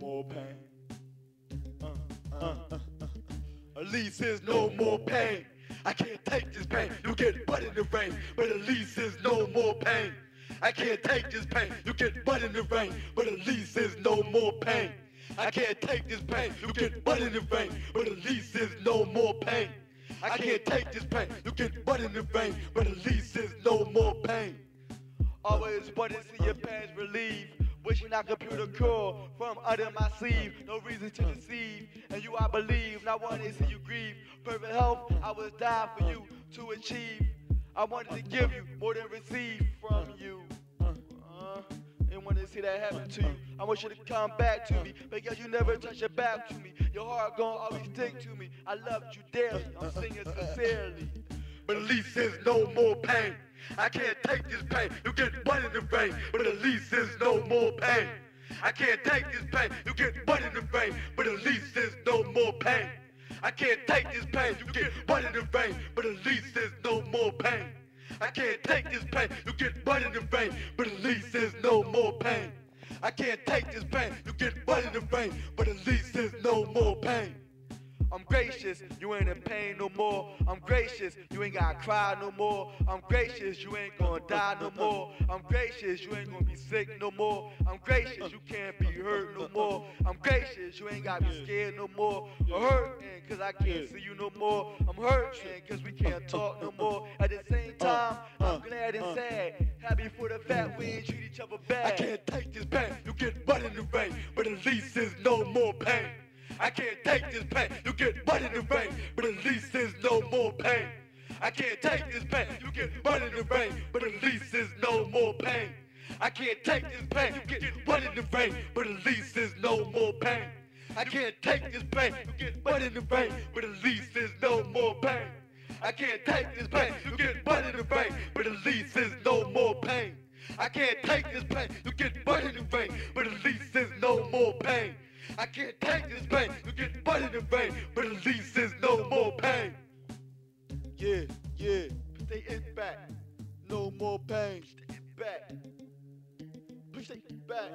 more pain. Uh, uh, uh, uh. At least there's no more pain. I can't take this pain. You get butt in the rain, but at least there's no more pain. I can't take this pain. You get butt in the rain, but at least there's no more pain. I can't take this pain. You get butt in the rain, but at least there's no more pain. I can't take this pain. You get butt in the rain, but at least there's no more pain. Always to see your pains relieved. I could put a cure from under my sleeve. No reason to deceive. And you I believe. Not wanting to see you grieve. Perfect health, I was dying for you to achieve. I wanted to give you more than receive from you. Uh, and wanted to see that happen to you. I want you to come back to me. Because you never touch your back to me. Your heart gon' always stick to me. I loved you dearly. I'm singing sincerely. But at least there's no more pain. I can't take this pain. You get butt in the rain, but at least there's no more pain. I can't take this pain. You get butt in the rain, but at least there's no more pain. I can't take this pain. You get butt in the rain, but at least there's no more pain. I can't take this pain. You get butt in the rain, but at least there's no more pain. I can't take this pain. You get butt in the rain, but at least there's no more pain. I'm gracious, you ain't in pain no more. I'm gracious, you ain't gotta cry no more. I'm gracious, you ain't gonna die no more. I'm gracious, you ain't gonna be sick no more. I'm gracious, you can't be hurt no more. I'm gracious, you ain't gotta be scared no more. I'm hurting cause I can't see you no more. I'm hurting cause we can't talk no more. At the same uh, uh, time, I'm uh, glad and sad. Happy for the fact we ain't treat each other bad. I can't take this pain, you get butt in the rain, but at least there's no more pain. I can't take this pain. You get butt in the rain, but at least there's no more pain. I can't take this pain. You get butt in the rain, but at least there's no more pain. I can't take this pain. You get butt in the rain, but at least there's no more pain. I can't take this pain. You get butt in the rain, but at least there's no more pain. I can't take this pain. You get butt in the rain, but at least there's no more pain. I can't take this pain. You get butt in the rain, but at least there's no more pain. I can't take this pain. You get butt in the rain, but at least there's no more pain. Yeah, yeah. they it back. No more pain. Stay it back. Push it back.